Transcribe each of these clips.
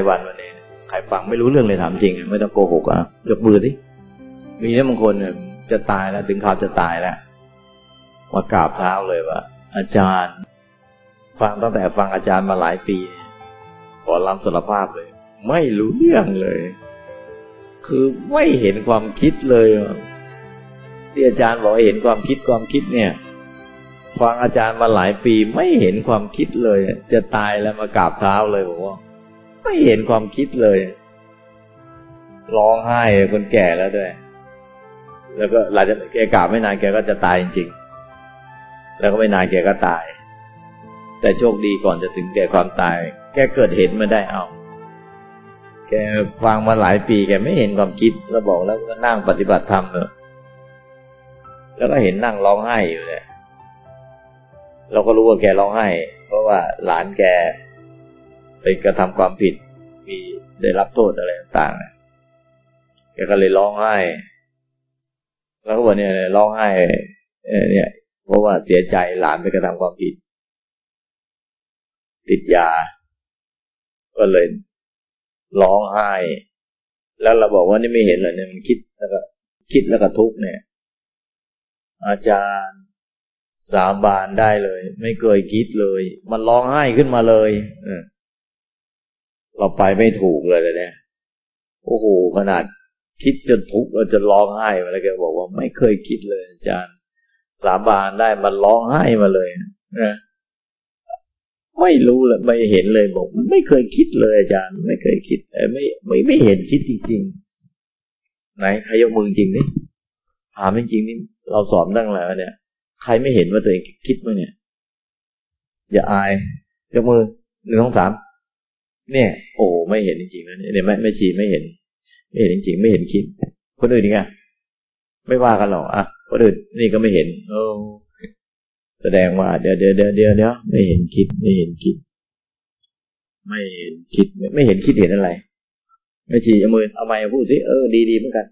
ายวันวันนี้ใครฟังไม่รู้เรื่องเลยถามจริง ไม่ต้องโกหกอะยกมือสิมีนะบางคนเนี่ยจะตายแล้วถึงข่าวจะตายแล้วมากราบเท้าเลยว่า อาจารย์ ฟังตั้งแต่ฟังอาจารย์มาหลายปี ขอรับสารภาพเลย ไม่รู้เรื่องเลย คือไม่เห็นความคิดเลยที่อาจารย์บอกเห็นความคิดความคิดเนี่ยฟังอาจารย์มาหลายปีไม่เห็นความคิดเลย จะตายแล้วมากราบเท้าเลยบอกว่า ไม่เห็นความคิดเลย ร้องไห้คนแก่แล้วด้วย แล้วก็หลังจากแกกราบไม่นานแกก็จะตายจริงๆ แล้วก็ไม่นานแกก็ตาย แต่โชคดีก่อนจะถึงแก่ความตาย แกเกิดเห็นมาได้เอาแกฟังมาหลายปีแกไม่เห็นความคิดแล้วบอกแล้วก็นั่งปฏิบัติธรรมเนอะแล้วก็เห็นนั่งร้องไห้อยู่เลยเราก็รู้ว่าแกร้องไห้ เพราะว่าหลานแก ไปกระทำความผิด มีได้รับโทษอะไรต่างๆแกก็เลยร้องไห้ แล้วก็บอกเนี่ยร้องไห้เนี่ย เพราะว่าเสียใจหลานไปกระทำความผิด ติดยา ก็เลยร้องไห้ แล้วเราบอกว่านี่ไม่เห็นเลยเนี่ยมันคิดแล้วก็คิดแล้วก็ทุกเนี่ย อาจารย์สาบานได้เลย ไม่เคยคิดเลย มันร้องไห้ขึ้นมาเลย เออ เราไปไม่ถูกเลยเนี่ยโอ้โหขนาดคิดจนทุกข์เราจะร้องไห้มาแล้วแกบอกว่าไม่เคยคิดเลยอาจารย์ สาบานได้มันร้องไห้มาเลยนะไม่รู้เลยไม่เห็นเลยบอก มันไม่เคยคิดเลยอาจารย์ ไม่เคยคิดไม่ไม่ไม่เห็นคิดจริงๆไหนใครยกมือจริงนี่ถามจริงนี่เราสอนตั้งแล้วเนี่ย ใครไม่เห็นว่าตัวเองคิดมั้งเนี่ย อย่าอายยกมือหนึ่งสองสาม เนี่ย โอ้ไม่เห็นจริงๆนะเนี่ยไม่ไม่ชีไม่เห็น ไม่เห็นจริงๆ ไม่เห็นคิด คนอื่นนี่ไงไม่ว่ากันหรอกอะคนอื่นนี่ก็ไม่เห็น โอ้แสดงว่าเดี๋ยวเดี๋ยวเดี๋ยวเดี๋ยวเดี๋ยวไม่เห็นคิด ไม่เห็นคิด ไม่เห็นคิดไม่เห็นคิดเห็นอะไร ไม่ชีเอามือเอาไม้พูดสิเออดีดีเหมือนกัน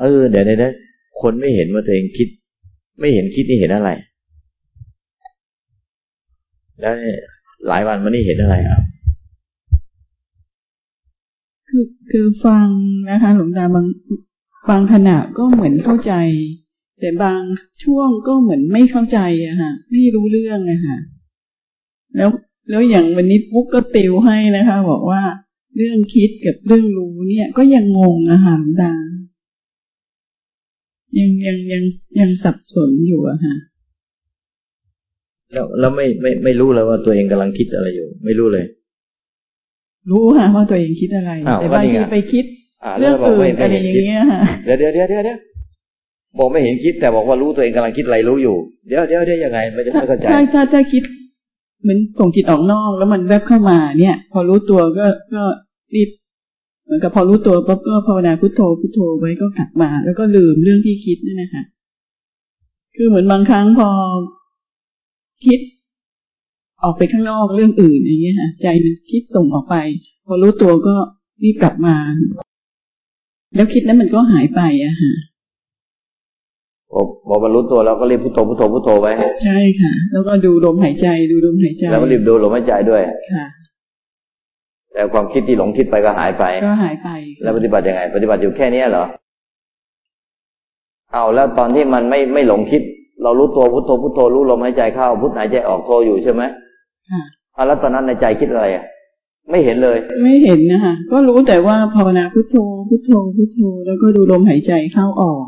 เออเดี๋ยวเดี๋ยวคนไม่เห็นว่าตัวเองคิด ไม่เห็นคิดนี่เห็นอะไร แล้วหลายวันมันนี่เห็นอะไรอะ คือคือฟังนะคะ หลวงตาบางบางขณะก็เหมือนเข้าใจ แต่บางช่วงก็เหมือนไม่เข้าใจอะค่ะไม่รู้เรื่องอะค่ะแล้วแล้วอย่างวันนี้ปุ๊กก็ติวให้นะคะ บอกว่าเรื่องคิดกับเรื่องรู้เนี่ย ก็ยังงงอะค่ะดายังยังยังยังสับสนอยู่อะค่ะแล้วแล้วไม่ไม่ไม่รู้เลยว่าตัวเองกำลังคิดอะไรอยู่ ไม่รู้เลย รู้ค่ะว่าตัวเองคิดอะไร แต่บางทีไปคิดเรื่องอื่นอะไรอย่างเงี้ยค่ะเดี๋ยวเดี๋ยวเดี๋ยวเดี๋ยวบอกไม่เห็นคิดแต่บอกว่ารู้ตัวเองกำลังคิดอะไรรู้อยู่ เดี๋ยวเดี๋ยวเดี๋ยวยังไงไม่ได้เข้าใจถ้าถ้าถ้าคิด เหมือนส่งจิตออกนอกแล้วมันแวบเข้ามาเนี่ย พอรู้ตัวก็ก็รีบเหมือนกับพอรู้ตัวปั๊บก็ภาวนาพุทโธพุทโธไว้ก็กลับมา แล้วก็ลืมเรื่องที่คิดนี่นะคะคือเหมือนบางครั้งพอคิด ออกไปข้างนอกเรื่องอื่นอย่างเงี้ยค่ะใจมันคิดส่งออกไป พอรู้ตัวก็รีบกลับมา แล้วคิดนั้นมันก็หายไปอะค่ะบอกบรรลุตัวเราก็รีบพุทโธพุทโธพุทโธไว้ใช่ค่ะ แล้วก็ดูลมหายใจดูลมหายใจ แล้วก็รีบดูลมหายใจด้วยค่ะแต่ความคิดที่หลงคิดไปก็หายไป ก็หายไป แล้วปฏิบัติยังไง ปฏิบัติอยู่แค่นี้เหรอเอาแล้วตอนที่มันไม่ไม่หลงคิด เรารู้ตัวพุทโธพุทโธรู้ลมหายใจเข้าพุทหายใจออกโทอยู่ใช่ไหมค่ะเอาแล้วตอนนั้นในใจคิดอะไรอะไม่เห็นเลย ไม่เห็นนะคะก็รู้แต่ว่าภาวนาพุทโธพุทโธพุทโธ แล้วก็ดูลมหายใจเข้าออก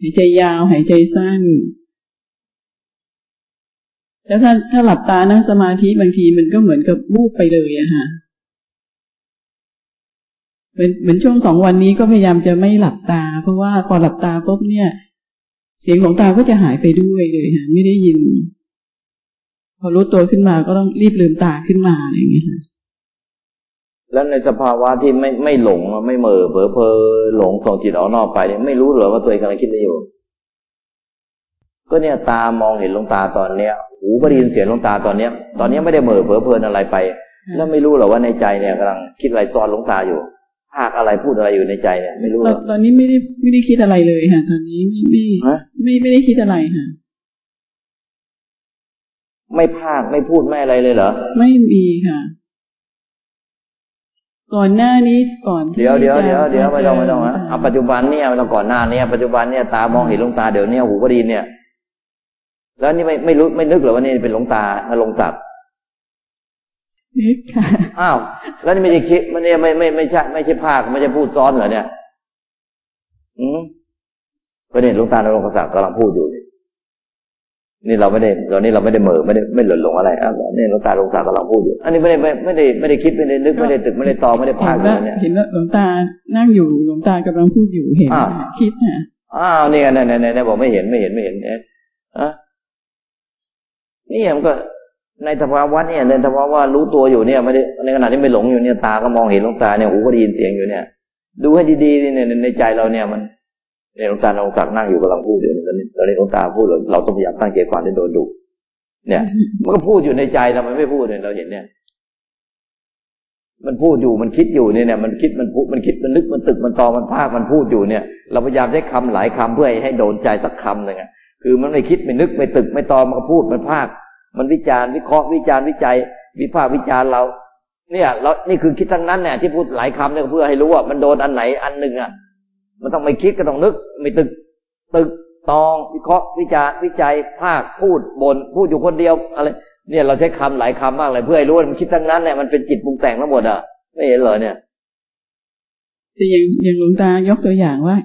หายใจยาวหายใจสั้น แล้วถ้าถ้าหลับตานั่งสมาธิบางทีมันก็เหมือนกับวูบไปเลยอะฮะเหมือนเหมือนช่วงสองวันนี้ก็พยายามจะไม่หลับตา เพราะว่าพอหลับตาปุ๊บเนี่ย เสียงของตาก็จะหายไปด้วยเลยฮะไม่ได้ยิน พอรู้ตัวขึ้นมาก็ต้องรีบลืมตาขึ้นมาอย่างเงี้ยค่ะแล้วในสภาวะที่ไม่ไม่หลงไม่เมอเผลอเพอหลงส่งจิตออกนอกไปเนี่ยไม่รู้หรอว่าตัวเองกำลังคิดอะไรอยู่ ก็เนี่ยตามองเห็นลงตาตอนเนี้ย หูก็ได้ยินเสียงลงตาตอนเนี้ย ตอนนี้ไม่ได้เมอเผลอเพลินอะไรไป แล้วไม่รู้หรอว่าในใจเนี่ยกำลังคิดอะไรซ้อนลงตาอยู่ภาคอะไรพูดอะไรอยู่ในใจเนี่ยไม่รู้ตอนนี้ไม่ได้ไม่ได้คิดอะไรเลยค่ะตอนนี้ไม่ไม่ไม่ไม่ได้คิดอะไรค่ะ ไม่ภาคไม่พูดไม่อะไรเลยเหรอ ไม่มีค่ะ ก่อนหน้านี้ก่อนเดี๋ยวเดี๋ยวเดี๋ยวเดี๋ยวไม่ต้องไม่ต้องฮะเอาปัจจุบันเนี่ยไม่ต้องก่อนหน้านี้ปัจจุบันเนี่ยตามองเห็นหลวงตาเดี๋ยวนี้หูก็ดีเนี่ย แล้วนี่ไม่ไม่รู้ไม่นึกหรอว่านี่เป็นหลวงตาลงศักดิ์นึกค่ะอ้าวแล้วนี่ไม่ใช่คิดมันเนี่ยไม่ไม่ไม่ใช่ไม่ใช่ภาคไม่ใช่พูดซ้อนเหรอเนี่ย อืมก็เนี่ยหลวงตาลงศักดิ์กำลังพูดอยู่นี่ นี่เราไม่ได้ตอนนี้เราไม่ได้เหม่อไม่ได้ไม่หล่นหลงอะไรอะนี่หลวงตาหลวงตากำลังพูดอยู่ อันนี้ไม่ได้ไม่ไม่ได้ไม่ได้คิดไม่ได้นึกไม่ได้ตึกไม่ได้ตอไม่ได้พากเลยเนี่ยเห็นว่าหลวงตานั่งอยู่หลวงตากำลังพูดอยู่เห็นอ้าวคิดฮะอ้าวนี่ไงนี่นี่นี่บอกไม่เห็นไม่เห็นไม่เห็นเนี่ยอะนี่มันก็ในสภาวะเนี่ยในสภาวะรู้ตัวอยู่เนี่ยไม่ได้ในขณะที่ไม่หลงอยู่เนี่ยตาก็มองเห็นหลวงตาเนี่ยหูก็ได้ยินเสียงอยู่เนี่ย ดูให้ดีๆเนี่ยในในใจเราเนี่ยมัน เนี่ยหลวงตาหลวงตานั่งอยู่กำลังพูดอยู่ตอนนี้ตอนนี้หลวงตาพูดเราเราต้องพยายามตั้งใจฟังที่โดนดุเนี่ย มันก็พูดอยู่ในใจทำไมไม่พูดเนี่ยเราเห็นเนี่ย มันพูดอยู่มันคิดอยู่เนี่ยเนี่ยมันคิดมันพูดมันคิดมันนึกมันตึกมันตอมันภาคมันพูดอยู่เนี่ย เราพยายามใช้คำหลายคำเพื่อให้โดนใจสักคำหนึ่งอะคือมันไม่คิดไม่นึกไม่ตึกไม่ตอมันก็พูดมันภาค มันวิจารณ์วิเคราะห์วิจารณ์วิจัย วิพากษ์วิจารณ์เรา เนี่ยเรานี่คือคิดทั้งนั้นเนี่ยที่พูดหลายคำเนี่ยเพื่อให้รู้ว่ามันโดนอันไหนอันหนึ่งอะ มันต้องไม่คิดก็ต้องนึก ไม่ตึก ตึกตองวิเคราะห์วิจารณ์วิจัยภาคพูดบนพูดอยู่คนเดียวอะไรเนี่ยเราใช้คำหลายคำมากเลยเพื่อให้รู้ว่ามันคิดทั้งนั้นเนี่ยมันเป็นจิตปรุงแต่งทั้งหมดอะไม่เห็นเหรอเนี่ยแต่อย่างอย่างหลวงตายกตัวอย่างว่า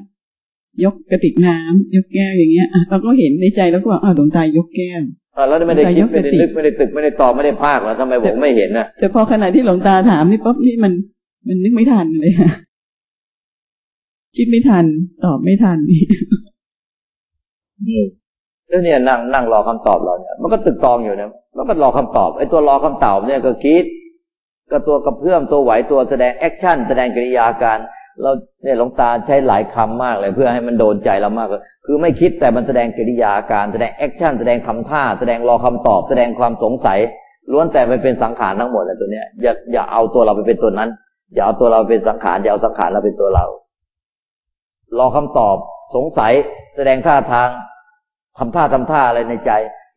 ยกกระติกน้ำยกแก้วอย่างเงี้ยอะเราก็เห็นในใจแล้วก็ว่าอ้าวหลวงตายกแก้วอะแล้วไม่ได้คิดยกกไม่ได้ตรึกนึกไม่ได้ตึกไม่ได้ตอบไม่ได้ภาคแล้วทำไมผมไม่เห็นน่ะแต่พอขณะที่หลวงตาถามนี่ปั๊บนี่มันมันนึกไม่ทันเลย คิดไม่ทัน ตอบไม่ทันแล้วเนี่ยนั่งนั่งรอคำตอบเราเนี่ยมันก็ตรึกตรองอยู่เนี่ยมันก็รอคำตอบไอ้ตัวรอคำตอบเนี่ยก็คิดก็ตัวกระเพื่อมตัวไหวตัวแสดง action แสดงกริยาการ เราเนี่ยหลวงตาใช้หลายคำมากเลย เพื่อให้มันโดนใจเรามากเลยคือไม่คิดแต่มันแสดงกิริยาการแสดง action แสดงท่า แสดงรอคำตอบ แสดงความสงสัยล้วนแต่ไปเป็นสังขารทั้งหมดเลยตัวเนี้ยอย่าอย่าเอาตัวเราไปเป็นตัวนั้น อย่าเอาตัวเราเป็นสังขารอย่าเอาสังขารเราเป็นตัวเรา รอคำตอบ สงสัย แสดงท่าทางทำท่าทำท่าอะไรในใจ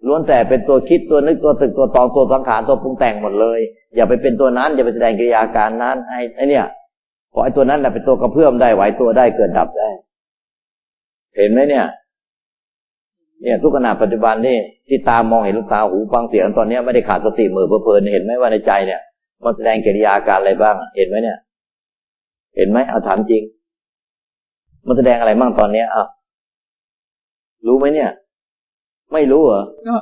ล้วนแต่เป็นตัวคิดตัวนึกตัวตึกตัวตองตัวสังขารตัวปรุงแต่งหมดเลย อย่าไปเป็นตัวนั้น อย่าไปแสดงกิริยาการนั้นไอ้ไอ้เนี่ยขอไอ้ตัวนั้นแหละเป็นตัวกระเพื่อมได้ไหวตัวได้เกิดดับได้ เห็นไหมเนี่ย เนี่ย ทุกขณะปัจจุบันนี่ที่ตามองเห็นลูกตาหูฟังเสียงตอนนี้ไม่ได้ขาดสติมือเพลินเห็นไหมว่าในใจเนี่ยมันแสดงกิริยาการอะไรบ้าง เห็นไหมเนี่ย เห็นไหมเอาถามจริง มันแสดงอะไรบ้างตอนเนี้ยอะรู้ไหมเนี่ย ไม่รู้เหรอก็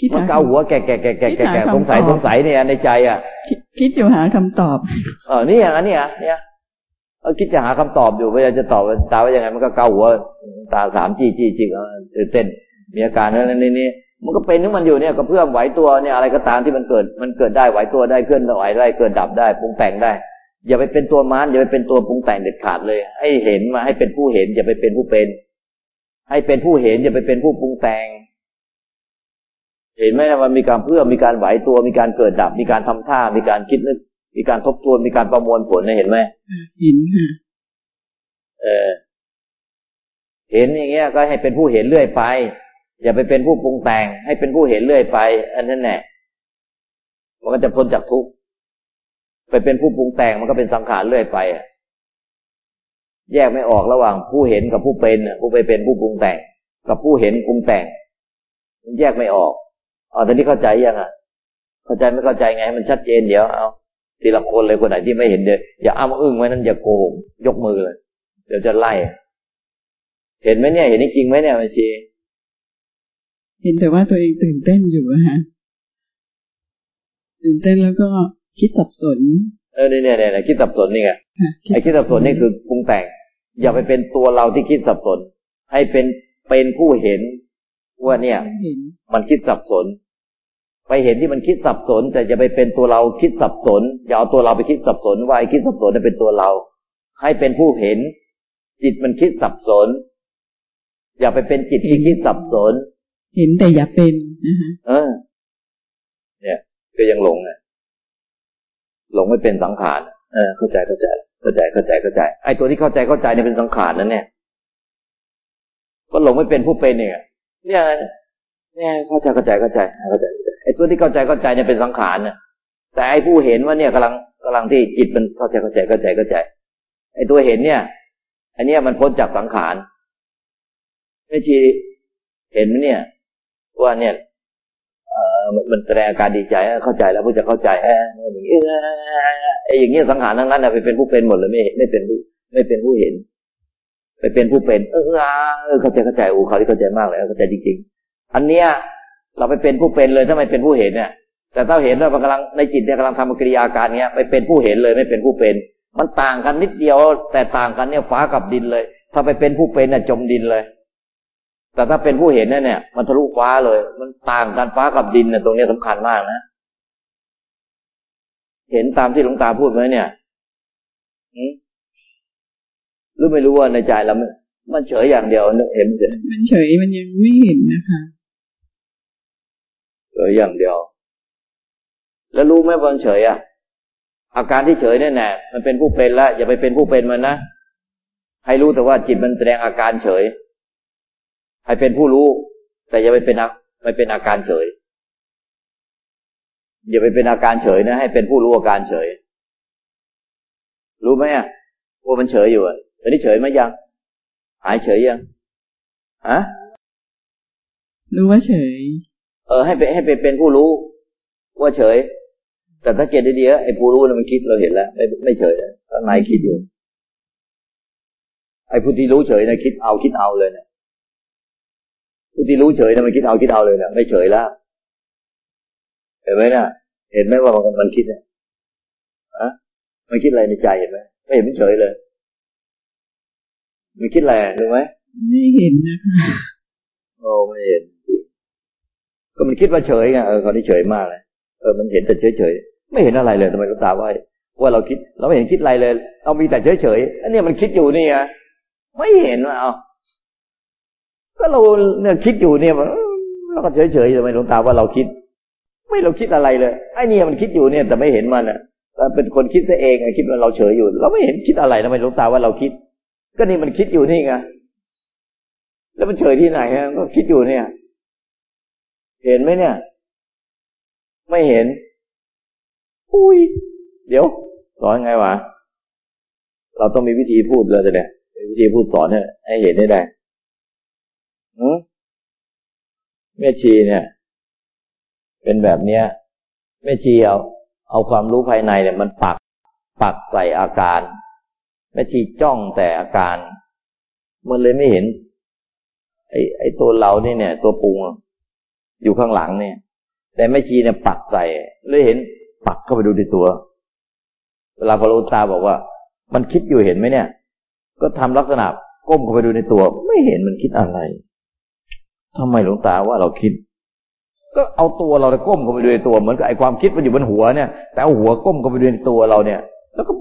คิดมันหาเกาหัวแก่แก่แก่แก่แก่แก่สงสัยสงสัยเนี่ยในใจอะคิดคิดอยู่หาคำตอบ เออนี่อย่างนั้นเนี่ยเนี่ยเออคิดจะหาคำตอบอยู่พยายามจะตอบตาว่ายังไง มันก็เกาหัว ตาสามจี้จี้จี้เออตื่นเต้นมีอาการนั้นนี่นี่มันก็เป็นของมันอยู่เนี่ยก็เพื่อไหวตัวเนี่ยอะไรก็ตามที่มันเกิด มันเกิดได้ไหวตัวได้เคลื่อนไหวได้เกิดดับได้ปรุงแต่งได้ อย่าไปเป็นตัวมารอย่าไปเป็นตัวปรุงแต่งเด็ดขาดเลย ให้เห็นมาให้เป็นผู้เห็น อย่าไปเป็นผู้เป็น ให้เป็นผู้เห็น อย่าไปเป็นผู้ปรุงแต่ง เห็นไหมนะมันมีการเพื่อมีการไหวตัวมีการเกิดดับ มีการทำท่า มีการคิดนึกมีการทบทวนมีการประมวลผลนะเห็นไหมเห็นค่ะเออ เห็นอย่างเงี้ย ก็ให้เป็นผู้เห็นเรื่อยไป อย่าไปเป็นผู้ปรุงแต่ง ให้เป็นผู้เห็นเรื่อยไป อันนั้นแหละมันก็จะพ้นจากทุกข์ ไปเป็นผู้ปรุงแต่งมันก็เป็นสังขารเรื่อยไปอะแยกไม่ออกระหว่างผู้เห็นกับผู้เป็นผู้ไปเป็นผู้ปรุงแต่ง กับผู้เห็นปรุงแต่ง มันแยกไม่ออกอ๋อตอนนี้เข้าใจยังอะ เข้าใจไม่เข้าใจไงให้มันชัดเจนเดี๋ยวเอาทีละคนเลยคนไหนที่ไม่เห็นเดี๋ยวอย่าอ้าอึ้งไว้นั้นอย่าโกหกยกมือเลยเดี๋ยวจะไล่ เห็นไหมเนี่ย เห็นจริงไหมเนี่ยบัญชีเห็นแต่ว่าตัวเองตื่นเต้นอยู่อะฮะตื่นเต้นแล้วก็ คิดสับสน เออเนี่ยเนี่ยเนี่ยคิดสับสนนี่ไงค่ะไอ้คิดสับสนนี่คือปรุงแต่ง อย่าไปเป็นตัวเราที่คิดสับสน ให้เป็นเป็นผู้เห็นว่าเนี่ยเห็นมันคิดสับสน ไปเห็นที่มันคิดสับสน แต่จะไปเป็นตัวเราคิดสับสน อย่าเอาตัวเราไปคิดสับสน ว่าไอ้คิดสับสนนั้นเป็นตัวเรา ให้เป็นผู้เห็น จิตมันคิดสับสน อย่าไปเป็นจิตที่คิดสับสน เห็นแต่อย่าเป็นนะคะเออ เนี่ย ก็ยังหลงไง หลงไม่เป็นสังขารเออเข้าใจเข้าใจเข้าใจเข้าใจเข้าใจ ไอ้ตัวที่เข้าใจเข้าใจเนี่ยเป็นสังขารนั่นเนี่ยก็หลงไม่เป็นผู้เป็นเนี่ยเนี่ยเนี่ยเข้าใจเข้าใจเข้าใจเข้าใจไอ้ตัวที่เข้าใจเข้าใจเนี่ยเป็นสังขารนี่ยแต่ไอ้ผู้เห็นว่าเนี่ยกำลังกำลังที่จิตมันเข้าใจเข้าใจเข้าใจเข้าใจ ไอ้ตัวเห็นเนี่ย อันเนี้ยมันพ้นจากสังขารไม่ชีเห็นไหมเนี่ย ว่าเนี่ย มันแสดงอาการดีใจเข้าใจแล้วผู้จะเข้าใจเอออย่างนี้ไอ้อย่างเงี้ยสังขารทั้งนั้นไปเป็นผู้เป็นหมดเลยไม่ไม่เป็นผู้ไม่เป็นผู้เห็น ไปเป็นผู้เป็น เออเข้าใจเข้าใจโอ้เขาที่เข้าใจมากเลยเข้าใจจริง ๆ อันเนี้ยเราไปเป็นผู้เป็นเลยถ้าไม่เป็นผู้เห็นเนี่ยแต่ถ้าเห็นว่ามันกำลังในจิตเนี่ยกำลังทำกิริยาการเนี้ยไปเป็นผู้เห็นเลยไม่เป็นผู้เป็น มันต่างกันนิดเดียว แต่ต่างกันเนี่ยฟ้ากับดินเลย ถ้าไปเป็นผู้เป็นเนี่ยจมดินเลย แต่ถ้าเป็นผู้เห็นเนี่ยเนี่ยมันทะลุฟ้าเลย มันต่างกันฟ้ากับดินเนี่ยตรงนี้สำคัญมากนะ เห็นตามที่หลวงตาพูดไหมเนี่ยหรือไม่รู้ว่าในใจเรามันเฉยอย่างเดียวเห็นเฉยมันเฉยมันยังไม่เห็นนะคะเฉยอย่างเดียว แล้วรู้ไหมว่าเฉยอะ อาการที่เฉยนี่แน่มันเป็นผู้เป็นแล้วอย่าไปเป็นผู้เป็นมันนะให้รู้แต่ว่าจิตมันแสดงอาการเฉย ให้เป็นผู้รู้ แต่อย่าไปเป็นไม่เป็นอาการเฉย อย่าไปเป็นอาการเฉยนะ ให้เป็นผู้รู้อาการเฉย รู้ไหมอะว่ามันเฉยอยู่อะตอนนี้เฉยไหมยัง หายเฉยยังฮะรู้ว่าเฉย เออ ให้ไปให้ไปเป็นผู้รู้ ว่าเฉย แต่ถ้าเกตดีๆไอ้ผู้รู้มันคิดเราเห็นแล้ว ไม่ไม่เฉยข้างในคิดอยู่ไอ้ผู้ที่รู้เฉยนะคิดเอาคิดเอาเลยเนี่ยผู้ ที่รู้เฉยนะมันคิดเอาคิดเอาเลยเนี่ยไม่เฉยแล้วเห็นไหมนะเห็นไหมว่ามันมันคิดเนี่ยอะมันคิดอะไรในใจเห็นไหมไม่เห็นมันเฉยเลย มันคิดอะไรรู้ไหมไม่เห็นนะคะโอ้ไม่เห็นก็มันคิดว่าเฉยไงเออคนนี้เฉยมากเลยเออมันเห็นแต่เฉยไม่เห็นอะไรเลยทำไมลูกตาว่าว่าเราคิดเราไม่เห็นคิดอะไรเลยเรามีแต่เฉยเฉยอันนี้มันคิดอยู่นี่ไงไม่เห็นว่าเอา ก็เราเนี่ยคิดอยู่เนี่ยเราก็เฉยเฉยทำไมหลวงตาว่าเราคิด ไม่เราคิดอะไรเลยไอ้นี่มันคิดอยู่เนี่ยแต่ไม่เห็นมันอะเป็นคนคิดซะเองคิดว่าเราเฉยอยู่ เราไม่เห็นคิดอะไรทำไมหลวงตาว่าเราคิด ก็นี่มันคิดอยู่นี่ไงแล้วมันเฉยที่ไหนฮะก็คิดอยู่เนี่ย เห็นไหมเนี่ย ไม่เห็น อุ้ย เดี๋ยวสอนไงวะเราต้องมีวิธีพูดเลยเนี่ยวิธีพูดสอนเนี่ยให้เห็นได้ แม่ชีเนี่ย เป็นแบบเนี้ยแม่ชีเอา เอาความรู้ภายในเนี่ย มันปัก ปักใส่อาการ แม่ชีจ้องแต่อาการ มันเลยไม่เห็น ไอ้ไอ้ตัวเรานี่เนี่ย ตัวปรุงอยู่ข้างหลังเนี่ย แต่แม่ชีเนี่ยปักใส่เลยเห็นปักเข้าไปดูในตัว เวลาพระลูตาบอกว่า มันคิดอยู่เห็นไหมเนี่ย ก็ทำลักษณะก้มเข้าไปดูในตัว ไม่เห็นมันคิดอะไร ทำไมหลวงตาว่าเราคิด ก็เอาตัวเราก้มเข้าไปดูในตัวเหมือนกับไอ้ความคิดมันอยู่บนหัวเนี่ย แต่เอาหัวก้มเข้าไปดูในตัวเราเนี่ย แล้วก็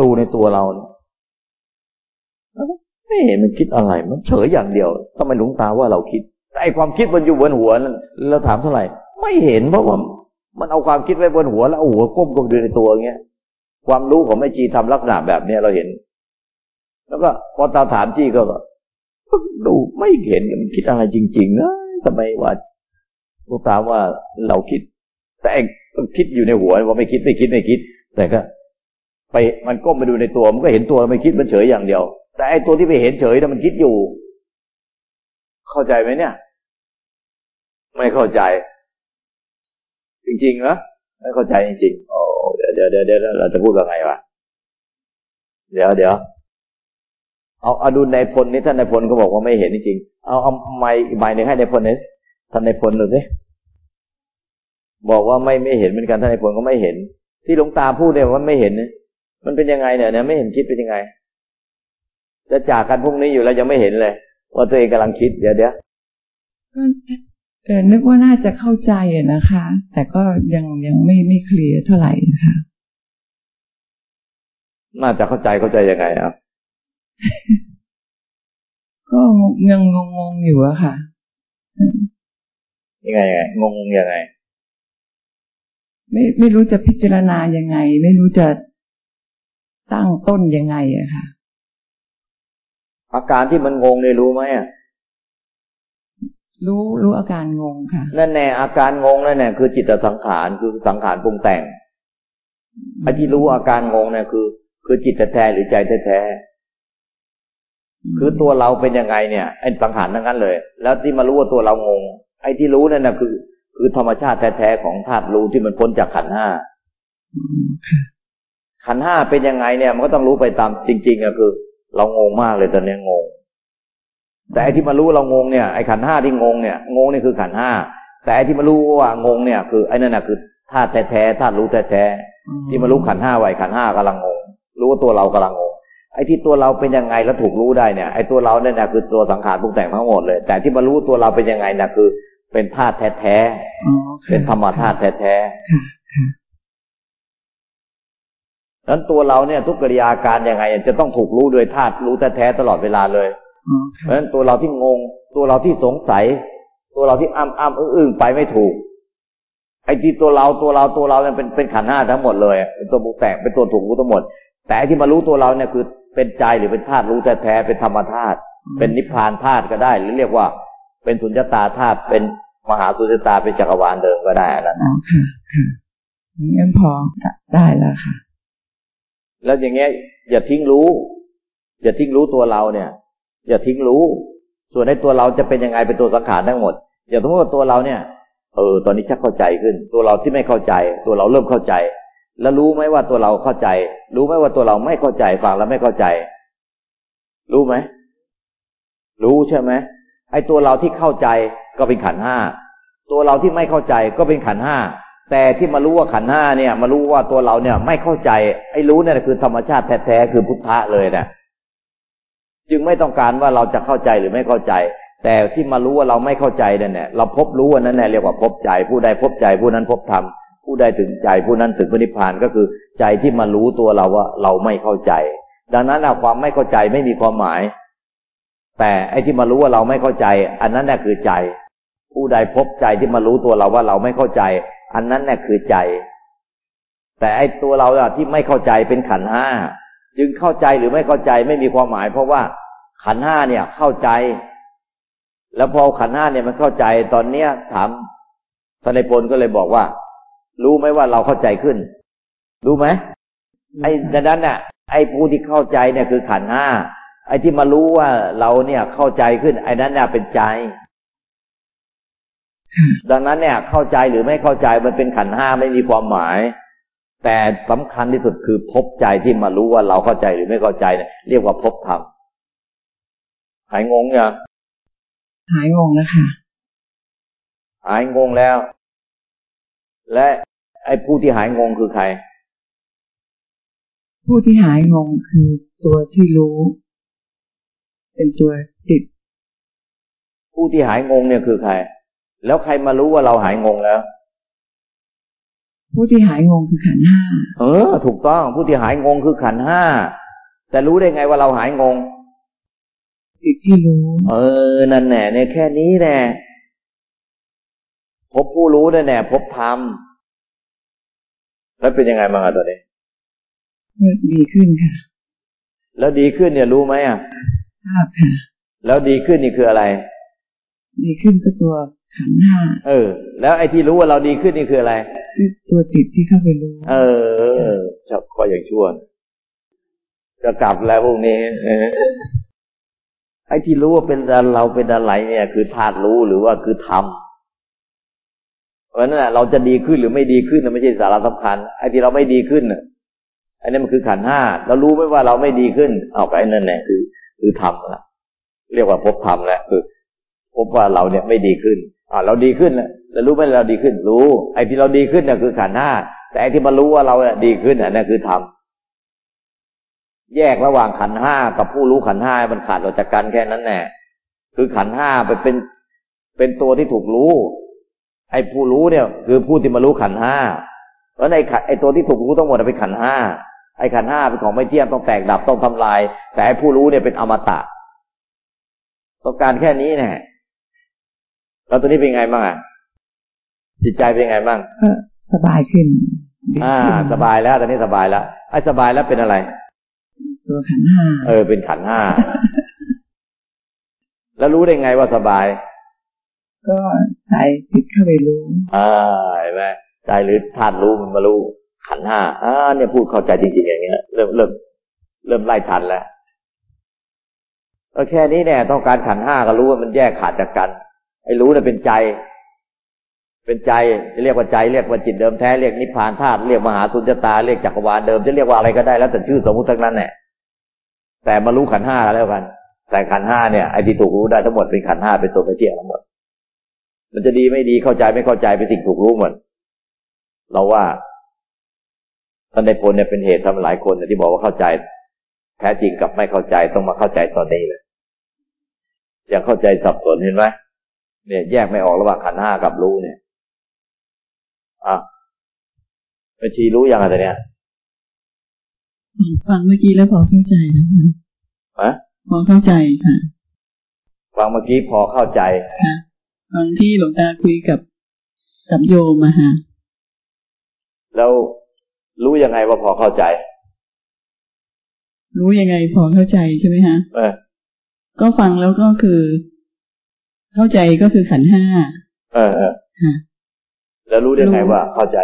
ดูในตัวเราแล้วไม่เห็นมันคิดอะไร มันเฉยอย่างเดียวทำไมหลวงตาว่าเราคิดแต่ไอ้ความคิดมันอยู่บนหัวนั้นเราถามเท่าไหร่ ไม่เห็นเพราะว่ามันเอาความคิดไว้บนหัวแล้วเอาหัวก้มก้มดูในตัวเงี้ยความรู้ของแม่จีทำลักษณะแบบเนี้ยเราเห็น แล้วก็พอตาถามจีก็ ดูไม่เห็นมันคิดอะไรจริงๆนะทำไมว่าลูกตาว่าเราคิด แต่มันคิดอยู่ในหัวว่าไม่คิดไม่คิดไม่คิด แต่ก็ ไปมันก้มไปดูในตัว มันก็เห็นตัวไม่คิดมันเฉยอย่างเดียว แต่ไอ้ตัวที่ไปเห็นเฉยน่ะมันคิดอยู่ เข้าใจไหมเนี่ย ไม่เข้าใจ จริงๆนะไม่เข้าใจจริงๆโอ้เดี๋ยวเดี๋ยวเดี๋ยวเดี๋ยวเราจะพูดว่าไงวะเดี๋ยวเดี๋ยว เอาเอาดูในพลนี้ท่านในพลก็บอกว่าไม่เห็นจริงๆเอาเอาไม่ไม่หนึ่งให้ในพลนี้ท่านในพลหนึ่งสิบอกว่าไม่ไม่เห็นเหมือนกันท่านในพลก็ไม่เห็น ที่หลวงตาพูดเนี่ยว่าไม่เห็นมันเป็นยังไงเนี่ยเนี่ยไม่เห็นคิดเป็นยังไง จะจากกันพรุ่งนี้อยู่แล้วยังไม่เห็นเลย ว่าตัวเองกำลังคิดเดี๋ยวเดี๋ยวเออนึกว่าน่าจะเข้าใจนะคะ แต่ก็ยังยังไม่ไม่เคลียร์เท่าไหร่นะคะน่าจะเข้าใจเข้าใจยังไงครับ ก็ยังงงงอยู่อะค่ะยังไงงงยังไง ไม่ไม่รู้จะพิจารณายังไง ไม่รู้จะตั้งต้นยังไงอะค่ะ อาการที่มันงงเนี่ยรู้ไหมอะรู้รู้อาการงงค่ะ นั่นแน่อาการงงนั่นแน่คือจิตสังขารคือสังขารปรุงแต่งไอ้ที่รู้อาการงงเนี่ยคือ คือจิตแท้หรือใจแท้ คือตัวเราเป็นยังไงเนี่ยไอ้สังขารทั้งนั้นเลย แล้วที่มารู้ว่าตัวเรางง ไอ้ที่รู้นั่นนะคือ คือธรรมชาติแท้ๆของธาตุรู้ที่มันพ้นจากขันห้าขันห้าเป็นยังไงเนี่ยมันก็ต้องรู้ไปตามจริงๆอะคือ เรางงมากเลยตอนนี้งง แต่ไอ้ที่มารู้เรางงเนี่ยไอ้ขันห้าที่งงเนี่ยงงนี่คือขันห้าแต่ไอ้ที่มารู้ว่างงเนี่ย คือไอ้นั่นน่ะคือธาตุแท้ๆธาตุรู้แท้ๆที่มารู้ขันห้าไว้ขันห้ากำลังงง รู้ว่าตัวเรากำลังงง ไอ้ที่ตัวเราเป็นยังไงแล้วถูกรู้ได้เนี่ยไอ้ตัวเราเนี่ยนะคือตัวสังขารปรุงแต่งทั้งหมดเลย แต่ที่มารู้ตัวเราเป็นยังไงนะคือ เป็นธาตุแท้ๆเป็นธรรมธาตุแท้ๆนั้นตัวเราเนี่ย ทุกกิริยาการยังไง จะต้องถูกรู้โดยธาตุรู้แท้ๆตลอดเวลาเลยเพราะฉะนั้นตัวเราที่งง ตัวเราที่สงสัย ตัวเราที่อ้ำอ้ำอึ้งไปไม่ถูก ไอ้ที่ตัวเราตัวเราตัวเราเนี่ยเป็นเป็นขันห้าทั้งหมดเลยเป็นตัวบุกแต่งเป็นตัวถูกรู้ทั้งหมด แต่ที่มารู้ตัวเราเนี่ยคือ เป็นใจหรือเป็นธาตุรู้แท้ๆเป็นธรรมธาตุเป็นนิพพานธาตุก็ได้ หรือเรียกว่า เป็นสุญญตาธาตุเป็นมหาสุญญตาเป็นจักรวาลเดิมก็ได้แล้วนะค่ะค่ะงั้นพอได้แล้วค่ะ แล้วอย่างเงี้ย อย่าทิ้งรู้ อย่าทิ้งรู้ตัวเราเนี่ย อย่าทิ้งรู้ ส่วนในตัวเราจะเป็นยังไงเป็นตัวสังขารทั้งหมด อย่าสมมติว่าตัวเราเนี่ยเออตอนนี้ชักเข้าใจขึ้น ตัวเราที่ไม่เข้าใจ ตัวเราเริ่มเข้าใจ แล้วรู้ไหมว่าตัวเราเข้าใจ รู้ไหมว่าตัวเราไม่เข้าใจฟังแล้วไม่เข้าใจ รู้ไหมรู้ใช่ไหมไอ้ตัวเราที่เข้าใจก็เป็นขันห้าตัวเราที่ไม่เข้าใจก็เป็นขันห้าแต่ที่มารู้ว่าขันห้าเนี่ย มารู้ว่าตัวเราเนี่ย ไม่เข้าใจไอ้รู้เนี่ยคือธรรมชาติแท้ๆคือพุทธะเลยนะจึงไม่ต้องการว่าเราจะเข้าใจหรือไม่เข้าใจ แต่ที่มารู้ว่าเราไม่เข้าใจเนี่ยเราพบรู้ว่านั้นเนี่ยเรียกว่าพบใจ ผู้ใดพบใจผู้นั้นพบธรรม ผู้ใดถึงใจผู้นั้นถึงพระนิพพานก็คือใจที่มารู้ตัวเราว่าเราไม่เข้าใจ ดังนั้นความไม่เข้าใจไม่มีความหมาย แต่ไอ้ที่มารู้ว่าเราไม่เข้าใจ อันนั้นน่ะคือใจ ผู้ใดพบใจที่มารู้ตัวเราว่าเราไม่เข้าใจ อันนั้นน่ะคือใจ แต่ไอ้ตัวเราที่ไม่เข้าใจเป็นขันห้าจึงเข้าใจหรือไม่เข้าใจไม่มีความหมาย เพราะว่าขันห้าเนี่ยเข้าใจ แล้วพอขันห้าเนี่ยมันเข้าใจตอนเนี้ยถามทนายพลก็เลยบอกว่า รู้ไหมว่าเราเข้าใจขึ้น รู้ไหมไอ้ดังนั้นน่ะ ไอ้ผู้ที่เข้าใจเนี่ยคือขันห้าไอ้ที่มารู้ว่าเราเนี่ยเข้าใจขึ้น ไอ้นั้นเนี่ยเป็นใจ ดังนั้นเนี่ย เข้าใจหรือไม่เข้าใจมันเป็นขันห้าไม่มีความหมาย แต่สำคัญที่สุดคือพบใจที่มารู้ว่าเราเข้าใจหรือไม่เข้าใจเนี่ยเรียกว่าพบธรรมหายงงยังหายงงแล้วค่ะหายงงแล้ว และไอ้ผู้ที่หายงงคือใคร ผู้ที่หายงงคือตัวที่รู้ เป็นตัวติด ผู้ที่หายงงเนี่ยคือใคร แล้วใครมารู้ว่าเราหายงงแล้ว ผู้ที่หายงงคือขันห้าเออ ถูกต้องผู้ที่หายงงคือขันห้าแต่รู้ได้ไงว่าเราหายงงติดที่รู้เออ นั่นแน่เนี่ยแค่นี้แน่พบผู้รู้แน่แน่พบธรรม แล้วเป็นยังไงบ้างอะตัวนี้ดีขึ้นค่ะ แล้วดีขึ้นเนี่ยรู้ไหมอะทราบค่ะ แล้วดีขึ้นนี่คืออะไร ดีขึ้นก็ตัวขันห้าเออ แล้วไอ้ที่รู้ว่าเราดีขึ้นนี่คืออะไรตัวติดที่เข้าไปรู้ เออจะก็อย่างชั่วจะกลับแล้วพวกนี้ไอ้ที่รู้ว่าเป็นเราเป็นอะไรเนี่ย คือธาตุรู้หรือว่าคือธรรม เพราะนั้นเราจะดีขึ้นหรือไม่ดีขึ้นไม่ใช่สาระสำคัญไอ้ที่เราไม่ดีขึ้นอันนี้มันคือขันห้าเรารู้ไหมว่าเราไม่ดีขึ้นเอาไปนั่นแหละคือ คือธรรมละเรียกว่าพบธรรมแล้วคือพบว่าเราเนี่ยไม่ดีขึ้นอ่าเราดีขึ้นแล้วเรารู้ไหมเราดีขึ้น รู้ ไอ้ที่เราดีขึ้นเนี่ยคือขันห้าแต่ไอ้ที่มารู้ว่าเราเนี่ยดีขึ้นอันนี้คือธรรมแยกระหว่างขันห้ากับผู้รู้ขันห้ามันขาดออกจากกันแค่นั้นแหละคือขันห้าไปเป็นเป็นตัวที่ถูกรู้ ไอ้ผู้รู้เนี่ย คือผู้ที่มารู้ขันห้าแล้วในไอ้ตัวที่ถูกรู้ทั้งหมดเป็นขันห้าไอ้ขันห้าเป็นของไม่เที่ยงต้องแตกดับต้องทำลาย แต่ไอ้ผู้รู้เนี่ยเป็นอมตะต้องการแค่นี้แน่แล้วตัวนี้เป็นไงบ้างอะจิตใจเป็นไงบ้างสบายขึ้นอ่า สบายแล้วตอนนี้สบายแล้วไอ้สบายแล้วเป็นอะไร ตัวขันห้าเออเป็นขันห้าแล้วรู้ได้ไงว่าสบาย ก็ใจติดเข้าไปรู้อ่าเห็นไหมใจหรือธาตุรู้มันมารู้ขันห้าอ่าเนี่ยพูดเข้าใจจริงๆอย่างเงี้ยเริ่มเริ่มเริ่มไล่ทันแล้วก็แค่นี้เนี่ยต้องการขันห้าก็รู้ว่ามันแยกขาดจากกันไอ้รู้เนี่ยเป็นใจ เป็นใจจะเรียกว่าใจเรียกว่าจิตเดิมแท้เรียกนิพพานธาตุเรียกมหาสุญญตาเรียกจักรวาลเดิมจะเรียกว่าอะไรก็ได้แล้วแต่ชื่อสมมุติทั้งนั้นแหละแต่มารู้ขันห้าแล้วกัน แต่ขันห้าเนี่ยไอ้ที่ถูกรู้ได้ทั้งหมดเป็นขันห้าเป็นตัวไปเที่ยงทั้งหมด มันจะดีไม่ดีเข้าใจไม่เข้าใจเป็นสิ่งถูกรู้หมดเราว่าท่านในพลเนี่ยเป็นเหตุทำหลายคนที่บอกว่าเข้าใจ แท้จริงกับไม่เข้าใจต้องมาเข้าใจตอนนี้เลยอย่าเข้าใจสับสนเห็นไหมเนี่ยแยกไม่ออกระหว่างขันห้ากับรู้เนี่ยอะแม่ชีรู้ยังไงแต่เนี้ยฟังเมื่อกี้แล้วพอเข้าใจแล้วค่ะพอเข้าใจค่ะ ฟังเมื่อกี้พอเข้าใจค่ะ ฟังที่หลวงตาคุยกับกับโยมอะฮะแล้วรู้ยังไงว่าพอเข้าใจ รู้ยังไงพอเข้าใจใช่ไหมฮะเออก็ฟังแล้วก็คือ เข้าใจก็คือขันห้าเออเออแล้วรู้ได้ไงว่าเข้าใจ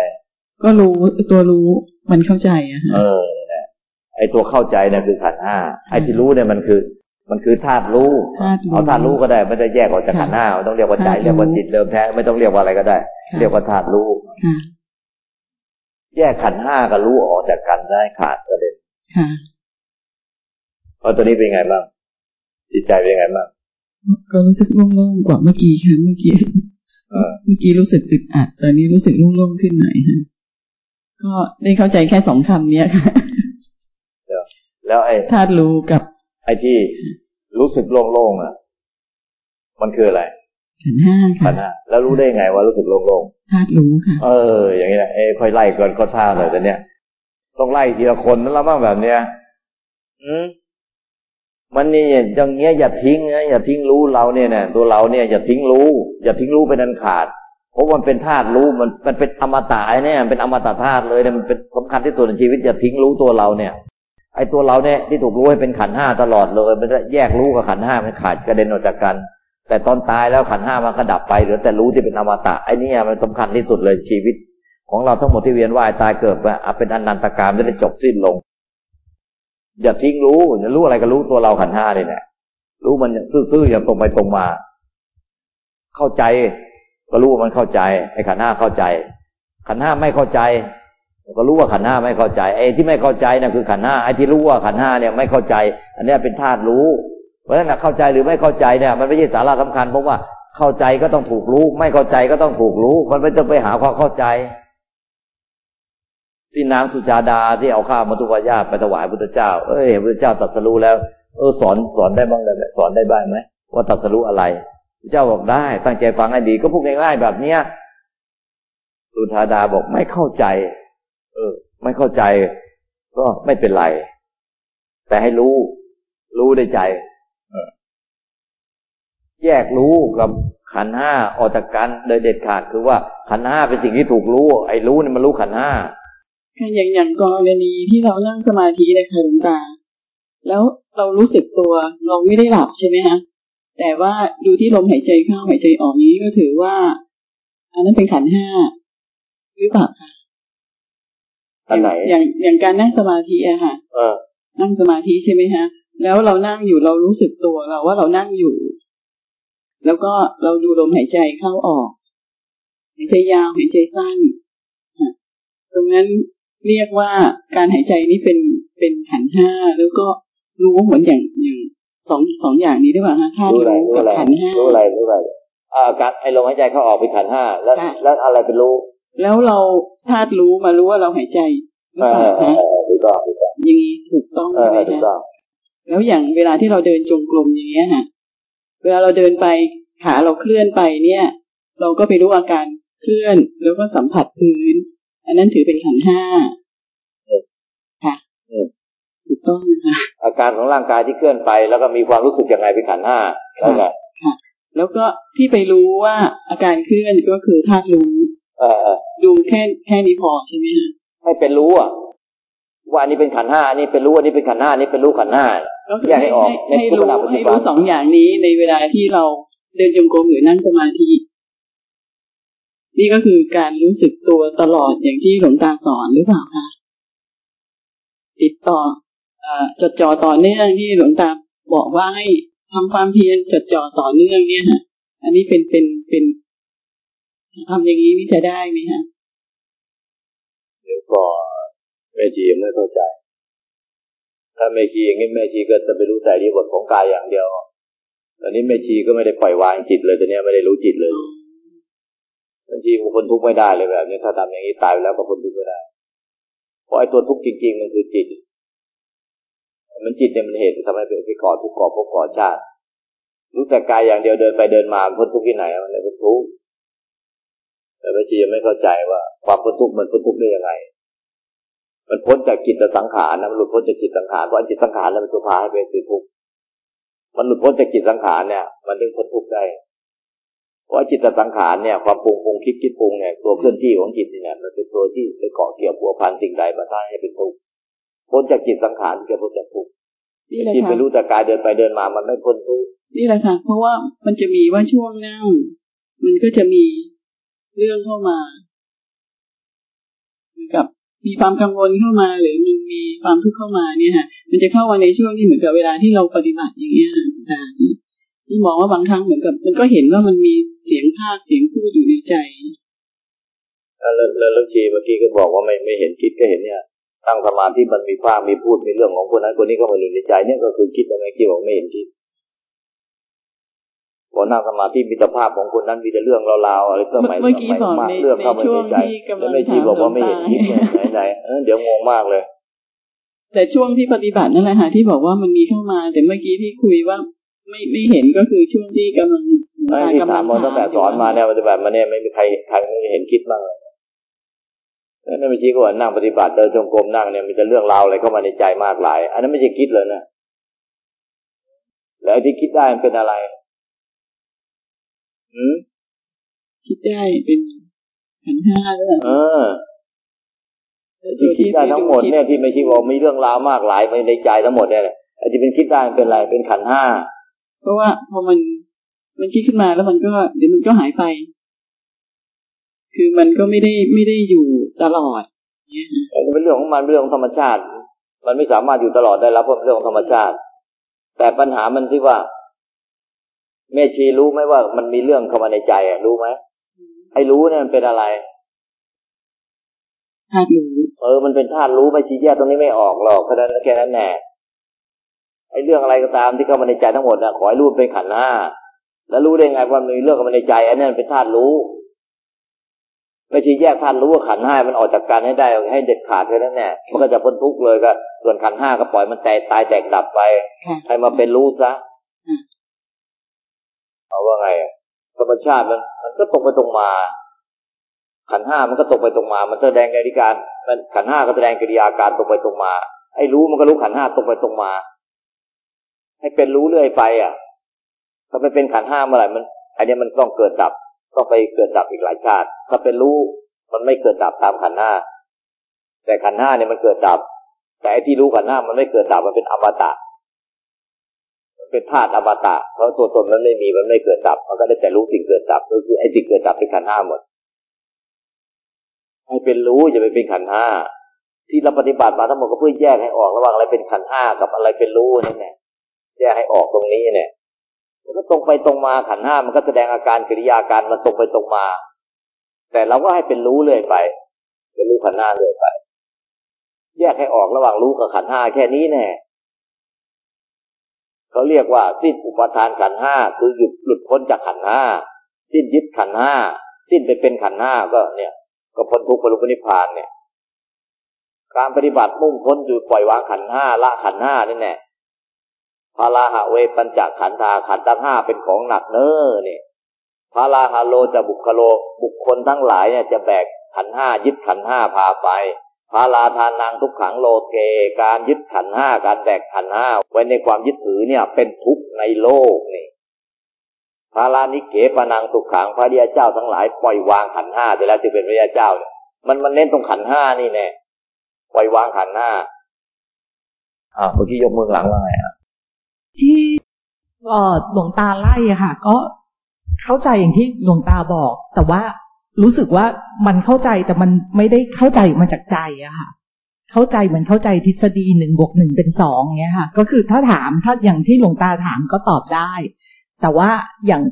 ก็รู้ตัวรู้มันเข้าใจอะเออไอตัวเข้าใจเนี่ยคือขันห้าไอที่รู้เนี่ยมันคือ มันคือธาตุรู้เอาธาตุรู้ก็ได้ไม่ได้แยกออกจากขันห้าต้องเรียกว่าใจเรียกว่าจิตเดิมแท้ไม่ต้องเรียกว่าอะไรก็ได้ เรียกว่าธาตุรู้แยกขันห้ากับรู้ออกจากกันได้ขาดประเด็นเพราะตัวนี้เป็นไงบ้างจิตใจเป็นไงบ้างก็รู้สึกโล่งๆกว่าเมื่อกี้ค่ะเมื่อกี้เมื่อกี้รู้สึกอึดอัดตอนนี้รู้สึกโล่งๆขึ้นหน่อยฮะก็ได้เข้าใจแค่สองคำเนี้ยค่ะแล้วไอ้ธาตุรู้กับ ไอ้ที่รู้สึกโล่งๆอะ มันคืออะไรขันห้าค่ะขันห้าแล้วรู้ได้ไงว่ารู้สึกโล่งๆธาตุรู้ค่ะ เออ อย่างนี้แหละเอ้ค่อยไล่ก่อนก็ท่าเลยแต่เนี้ยต้องไล่ทีละคนนั่นละบ้างแบบเนี้ยอืมมันนี่อย่างเงี้ยอย่าทิ้งนะอย่าทิ้งรู้เราเนี่ยนะตัวเราเนี่ยอย่าทิ้งรู้ อย่าทิ้งรู้ไปนันขาด เพราะมันเป็นธาตุรู้มันมันเป็นอมตะเนี่ยเป็นอมตะธาตุเลยเนี่ยมันเป็นสำคัญที่สุดในชีวิตอย่าทิ้งรู้ตัวเราเนี่ย ไอ้ตัวเราเนี่ยที่ถูกรู้ให้เป็นขันห้าตลอดเลยมันแยกรู้กับขันห้ามันขาดกระเด็นออกจากกัน แต่ตอนตายแล้วขันห้ามันก็ดับไปเหลือแต่รู้ที่เป็นอมตะไอ้นี่มันสำคัญที่สุดเลยชีวิต ของเราทั้งหมดที่เวียนว่ายตายเกิดไปเป็นอนันตการมจะได้จบสิ้นลง อย่าทิ้งรู้อย่ารู้อะไรก็รู้ตัวเราขันห้าเนี่ยแหละรู้มันซื่อๆอย่างตรงไปตรงมา เข้าใจ ก็รู้ว่ามันเข้าใจไอ้ขันห้าเข้าใจ ขันห้าไม่เข้าใจ ก็รู้ว่าขันห้าไม่เข้าใจไอ้ที่ไม่เข้าใจนะ่ะคือขันห้าไอ้ที่รู้ว่าขันห้าเนี่ยไม่เข้าใจ อันนี้เป็นธาตุรู้ เพราะฉะนั้นเข้าใจหรือไม่เข้าใจเนี่ย มันไม่ใช่สาระสำคัญเพราะว่าเข้าใจก็ต้องถูกรู้ ไม่เข้าใจก็ต้องถูกรู้ มันไม่ต้องไปหาความเข้าใจ ที่นางสุจาดาที่เอาข้าวมาตุวายาไปถวายพุทธเจ้า เอ้ยพุทธเจ้าตรัสรู้แล้ว เออสอนสอนได้บ้างเลยสอนได้บ้างไหมว่าตรัสรู้อะไรพระเจ้าบอกได้ ตั้งใจฟังให้ดีก็พูดง่ายๆแบบเนี้ยสุธาดาบอกไม่เข้าใจ เออ ไม่เข้าใจ ก็ไม่เป็นไร แต่ให้รู้ รู้ได้ใจแยกรู้กับขันห้าออกจากกันโดยเด็ดขาดคือว่าขันห้าเป็นสิ่งที่ถูกรู้ ไอ้รู้นี่มันรู้ขันห้าค่อย่างอย่างกรณีที่เรานั่งสมาธิเลยค่ะหลวงตา แล้วเรารู้สึกตัวเราไม่ได้หลับใช่ไหมฮะแต่ว่าดูที่ลมหายใจเข้าหายใจออกนี้ก็ถือว่า อันนั้นเป็นขันห้าหรือเปล่าคะ อันไหน อย่างอย่างการนั่งสมาธิอะค่ะเออนั่งสมาธิใช่ไหมฮะ แล้วเรานั่งอยู่เรารู้สึกตัวเราว่าเรานั่งอยู่ แล้วก็เราดูลมหายใจเข้าออกหายใจยาวหายใจสั้นตรงนั้นเรียกว่าการหายใจนี้เป็นเป็นขันห้าแล้วก็รู้เหมือนอย่างอย่างสองสองอย่างนี้ได้ป่ะฮะธาตุรู้กับขันห้ารู้อะไรรู้อะไรอ่าการไอ้ลมหายใจเข้าออกเป็นขันห้าแล้วแล้วอะไรเป็นรู้ แล้วเราธาตุรู้มารู้ว่าเราหายใจหรือเปล่าฮะถูกต้องถูกต้องอย่างนี้ถูกต้องใช่ไหมฮะแล้วอย่างเวลาที่เราเดินจงกรมอย่างเงี้ยฮะเวลาเราเดินไปขาเราเคลื่อนไปเนี่ย เราก็ไปรู้อาการเคลื่อนแล้วก็สัมผัสพื้น อันนั้นถือเป็นขันห้าค่ะถูกต้องนะคะอาการของร่างกายที่เคลื่อนไป แล้วก็มีความรู้สึกยังไงเป็นขันห้าแล้วไงค่ะแล้วก็ที่ไปรู้ว่าอาการเคลื่อนก็คือธาตุรู้เออ ดูแค่แค่นี้พอใช่ไหมฮะให้เป็นรู้อะว่าอันนี้เป็นขันห้าอันนี้เป็นรู้อันนี้เป็นขันห้านี้เป็นรู้ขันห้าแยกให้ออกให้รู้ให้รู้สองอย่างนี้ในเวลาที่เราเดินจงกรมหรือนั่งสมาธิ นี่ก็คือการรู้สึกตัวตลอดอย่างที่หลวงตาสอนหรือเปล่าคะติดต่ออจดจ่อต่อเนื่องที่หลวงตาบอกว่าให้ทำความเพียรจดจ่อต่อเนื่องเนี่ยฮะ อันนี้เป็นเป็นเป็นทำอย่างนี้นี่จะได้ไหมฮะ เดี๋ยวก่อนแม่ชียังไม่เข้าใจ ถ้าแม่ชีอย่างนี้แม่ชีก็จะไปรู้แต่ที่บทของกายอย่างเดียว ตอนนี้แม่ชีก็ไม่ได้ปล่อยวางจิตเลยตอนนี้ไม่ได้รู้จิตเลยบางทีคนทุกข์ไม่ได้เลยแบบนี้ถ้าทำอย่างนี้ตายไปแล้วก็คนทุกข์ไม่ได้เพราะไอ้ตัวทุกข์จริง ๆ มันคือจิต มันจิตเนี่ยมันเหตุทำให้เป็นไปก่อทุกข์ก่อภพก่อชาติรู้แต่กายอย่างเดียวเดินไปเดินมาพ้นทุกข์ที่ไหนมันไม่พ้นทุกข์ แต่พระชียังไม่เข้าใจว่า ความพ้นทุกข์มันพ้นทุกข์ได้ยังไง มันพ้นจากจิตสังขารนะมันหลุดพ้นจากจิตสังขารเพราะจิตสังขารนั้นมันสุภาให้เป็นทุกข์มันหลุดพ้นจากจิตสังขารเนี่ย มันถึงพ้นทุกข์ได้ เพราะจิตสังขารเนี่ยความปรุงปรุงคิดคิดปรุงเนี่ยตัวเคลื่อนที่ของจิตเนี่ยมันเป็นตัวที่ไปเกาะเกี่ยวผัวพันสิ่งใดมาได้ให้เป็นทุกข์พ้นจากจิตสังขารที่จะพ้นจากทุกข์ที่ไปรู้แต่กายเดินไปเดินมามันไม่พ้นทุกข์นี่แหละค่ะ เพราะว่ามันจะมีว่าช่วงนั่งมันก็จะมี เรื่องเข้ามาเหมือนกับมีความกังวลเข้ามา หรือมันมีความทุกข์เข้ามาเนี่ยฮะมันจะเข้ามาในช่วงที่เหมือนกับเวลาที่เราปฏิบัติอย่างเงี้ยค่ะที่มองว่าบางครั้งเหมือนกับ มันก็เห็นว่ามันมีเสียงภาคเสียงพูดอยู่ในใจแล้วแล้วลูกชีเมื่อกี้ก็บอกว่าไม่ไม่เห็นคิดก็เห็นเนี่ยตั้งสมาธิมันมีภาคมีพูดมีเรื่องของคนนั้นคนนี้ก็มาอยู่ในใจเนี่ยก็คือคิดอะไรคิดบอกไม่เห็นคิด พอนั่งสมาธิมีแต่ภาพของคนนั้นมีแต่เรื่องราวๆอะไรก็หมายเมื่อกี้บอกในเรื่องเข้ามาในใจแล้วไม่ชีบอกว่าไม่เห็นคิดเนี่ยไหนๆเดี๋ยวงงมากเลย แต่ช่วงที่ปฏิบัตินั่นแหละค่ะที่บอกว่ามันมีเข้ามา แต่เมื่อกี้ที่คุยว่าไม่ไม่เห็นก็คือช่วงที่กำลังไม่ที่ถามมาตั้งแต่สอนมาเนี่ยปฏิบัติมาเนี่ยไม่มีใครใครไม่เห็นคิดบ้างเลยนั่นไม่ใช่ก็ว่านั่งปฏิบัติเดินจงกรมนั่งเนี่ยมีแต่เรื่องราวอะไรเข้ามาในใจมากหลาย อันนั้นไม่ใช่คิดเลยนะแล้วที่คิดได้มันเป็นอะไร อืมคิดได้เป็นขันห้าแล้วเออที่คิดได้ทั้งหมดเนี่ยที่ไม่ใช่ว่ามีเรื่องราวมากหลายในใจทั้งหมดเนี่ยไอ้ที่เป็นคิดได้เป็นอะไรเป็นขันห้าเพราะว่าพอมันมันคิดขึ้นมาแล้วมันก็ เดี๋ยวมันก็หายไป คือมันก็ไม่ได้ไม่ได้อยู่ตลอดเนี่ยเป็นเรื่องของมันเรื่องของธรรมชาติ มันไม่สามารถอยู่ตลอดได้แล้วเพราะเรื่องของธรรมชาติ แต่ปัญหามันที่ว่า แม่ชีรู้ไหมว่ามันมีเรื่องเข้ามาในใจอะรู้ไหมไอ้รู้เนี่ยมันเป็นอะไรธาตุรู้เออมันเป็นธาตุรู้ไม่ชี้แยกตรงนี้ไม่ออกหรอกเพราะนั้นแค่นั้นแน่ไอ้เรื่องอะไรก็ตามที่เข้ามาในใจทั้งหมดนะขอให้รู้เป็นขันห้าแล้วรู้ได้ไงว่ามันมีเรื่องเข้ามาในใจอันนี้เป็นธาตุรู้ ไม่ใช่แยกธาตุรู้ว่าขันห้ามันออกจากกันให้ได้ให้เด็ดขาดแค่นั้นแน่มันก็จะพ้นทุกข์เลยก็ ส่วนขันห้าก็ปล่อยมันแตกตายแตกดับไป ให้มาเป็นรู้ซะ เอาว่าไงธรรมชาติมันมันก็ตรงไปตรงมา ขันห้ามันก็ตรงไปตรงมา มันแสดงกิริการ มันขันห้าก็แสดงกิริยาการตรงไปตรงมา ไอ้รู้มันก็รู้ขันห้าตรงไปตรงมา ให้เป็นรู้เรื่อยไป อะ ถ้าไม่เป็นขันห้าเมื่อไหร่มัน อันนี้มันต้องเกิดดับ ต้องไปเกิดดับอีกหลายชาติ ถ้าเป็นรู้มันไม่เกิดดับตามขันห้า แต่ขันห้าเนี่ยมันเกิดดับ แต่ไอ้ที่รู้ขันห้ามันไม่เกิดดับมันเป็นอมตะ เป็นธาตุอมตะเพราะตัวตนมันไม่มีมันไม่เกิดดับ มันก็ได้แต่รู้สิ่งเกิดดับก็คือไอ้สิ่งเกิดดับเป็นขันห้าหมดให้เป็นรู้อย่าไปเป็นขันห้าที่เราปฏิบัติมาทั้งหมดก็เพื่อแยกให้ออกระหว่างอะไรเป็นขันห้ากับอะไรเป็นรู้นั่นแหละแยกให้ออกตรงนี้เนี่ยมันก็ตรงไปตรงมาขันห้ามันก็แสดงอาการกิริยาการมันตรงไปตรงมา แต่เราก็ให้เป็นรู้เลยไป เป็นรู้ขันห้าเลยไป แยกให้ออกระหว่างรู้กับขันห้าแค่นี้แน่ เขาเรียกว่าสิ้นอุปทานขันห้าคือหยุดหลุดพ้นจากขันห้าสิ้นยึดขันห้าสิ้นไปเป็นขันห้าก็เนี่ย ก็พ้นทุกข์บรรลุนิพพานเนี่ย การปฏิบัติมุ่งพ้นอยู่ปล่อยวางขันห้าละขันห้านี่แน่พาลาหะเวปัญจขันธาขันธ์ทั้งห้าเป็นของหนักเน้อเนี่ยพาลาหะโลจะบุคโล บุคคลทั้งหลายเนี่ยจะแบกขันห้ายึดขันห้าพาไป พาลาทานนางทุกขังโลเก การยึดขันห้าการแบกขันห้าไว้ในความยึดถือเนี่ย เป็นทุกข์ในโลกนี่พาลานิเกปนางทุกขังพระเดียเจ้าทั้งหลายปล่อยวางขันห้าไปแล้วจึงเป็นพระเดียเจ้าเนี่ยมันมันเน้นตรงขันห้านี่แน่ปล่อยวางขันห้าอ่าเมื่อกี้ยกมือหลังว่าไงอะที่หลวงตาไล่อะค่ะ ก็เข้าใจอย่างที่หลวงตาบอก แต่ว่า รู้สึกว่ามันเข้าใจแต่มันไม่ได้เข้าใจมาจากใจอะค่ะ เข้าใจเหมือนเข้าใจทฤษฎีหนึ่งบวกหนึ่งเป็นสองเงี้ยค่ะ ก็คือถ้าถามถ้าอย่างที่หลวงตาถามก็ตอบได้ แต่ว่าอย่าง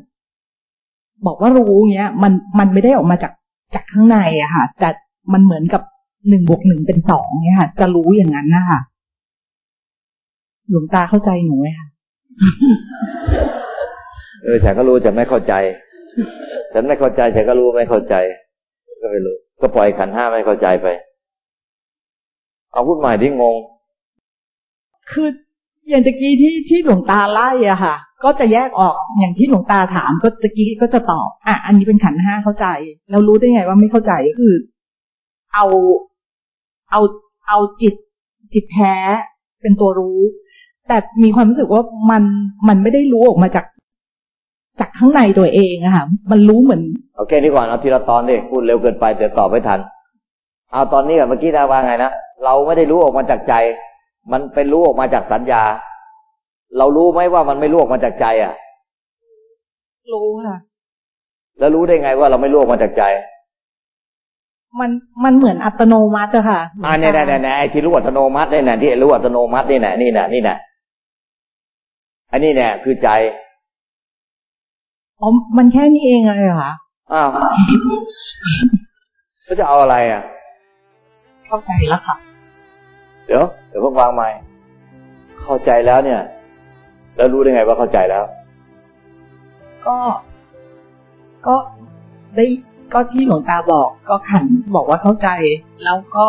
บอกว่ารู้เงี้ย มันมันไม่ได้ออกมาจากจากข้างในอะค่ะ แต่มันเหมือนกับหนึ่งบวกหนึ่งเป็นสองเงี้ยค่ะ จะรู้อย่างนั้นนะคะหลวงตาเข้าใจหนูไหมคะเออฉันก็รู้แต่ไม่เข้าใจ ฉันไม่เข้าใจฉันก็รู้ไม่เข้าใจ ก็ไม่รู้ ก็ปล่อยขันห้าไม่เข้าใจไป เอาพูดใหม่ที่งง คืออย่างตะกี้ที่ที่หลวงตาไล่อะค่ะ ก็จะแยกออกอย่างที่หลวงตาถาม ก็ตะกี้ก็จะตอบ อะ อันนี้เป็นขันห้าเข้าใจ แล้วรู้ได้ไงว่าไม่เข้าใจคือ เอาเอาเอาจิตจิตแท้เป็นตัวรู้ แต่มีความรู้สึกว่ามันมันไม่ได้รู้ออกมาจาก จากข้างในตัวเองอะค่ะ มันรู้เหมือนโอเคนี่ก่อนเอาทีละตอนดิพูดเร็วเกินไปเดี๋ยวตอบไม่ทัน เอาตอนนี้กับเมื่อกี้ได้ว่าไงนะเราไม่ได้รู้ออกมาจากใจ มันเป็นรู้ออกมาจากสัญญา เรารู้ไหมว่ามันไม่รู้ออกมาจากใจอะ รู้ค่ะ แล้วรู้ได้ไงว่าเราไม่รู้ออกมาจากใจ มันมันเหมือนอัตโนมัติอะค่ะอ่าเนี่ยเนี่ยเนี่ยไอ้ที่รู้อัตโนมัติเนี่ยที่รู้อัตโนมัตินี่แน่นี่แน่นี่แน่อันนี้เนี่ยคือใจ อ๋อมันแค่นี้เองเลยเหรอคะอ้าวก็จะเอาอะไรอะ เข้าใจแล้วค่ะ เดี๋ยว เดี๋ยวเพิ่งวางใหม่เข้าใจแล้วเนี่ย แล้วรู้ได้ไงว่าเข้าใจแล้ว ก็ ก็ได้ก็ที่หลวงตาบอกก็ขันบอกว่าเข้าใจแล้วก็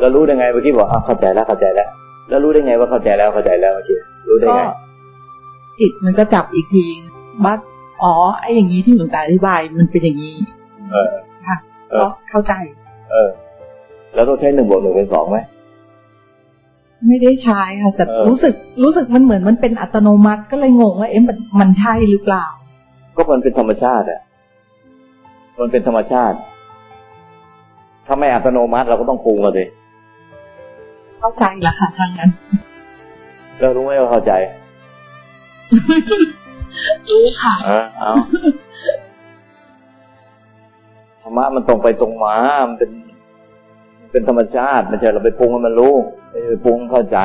แล้วรู้ได้ไงเมื่อกี้บอกอ่าเข้าใจแล้วเข้าใจแล้ว แล้วรู้ได้ไงว่าเข้าใจแล้วเข้าใจแล้วเมื่อกี้รู้ได้ไงจิตมันก็จับอีกทีว่า อ๋อไอ้อย่างนี้ที่หลวงตาอธิบายมันเป็นอย่างนี้ เออค่ะก็เข้าใจ เออ แล้วต้องใช้หนึ่งบวกหนึ่งเป็นสองไหมไม่ได้ใช้ค่ะแต่รู้สึกรู้สึกมันเหมือนมันเป็นอัตโนมัติก็เลยงงว่าเอ๊ะมันมันใช่หรือเปล่า ก็มันเป็นธรรมชาติอะมันเป็นธรรมชาติ ถ้าไม่อัตโนมัติเราก็ต้องปรุงกันเลยเข้าใจแล้วค่ะทางนั้นเรารู้ไหมว่าเข้าใจ รู้ค่ะ เออเอาธรรมะมันตรงไปตรงมามันเป็น เป็นธรรมชาติไม่ใช่เราไปปรุงให้มันรู้ไปปรุงเข้าใจ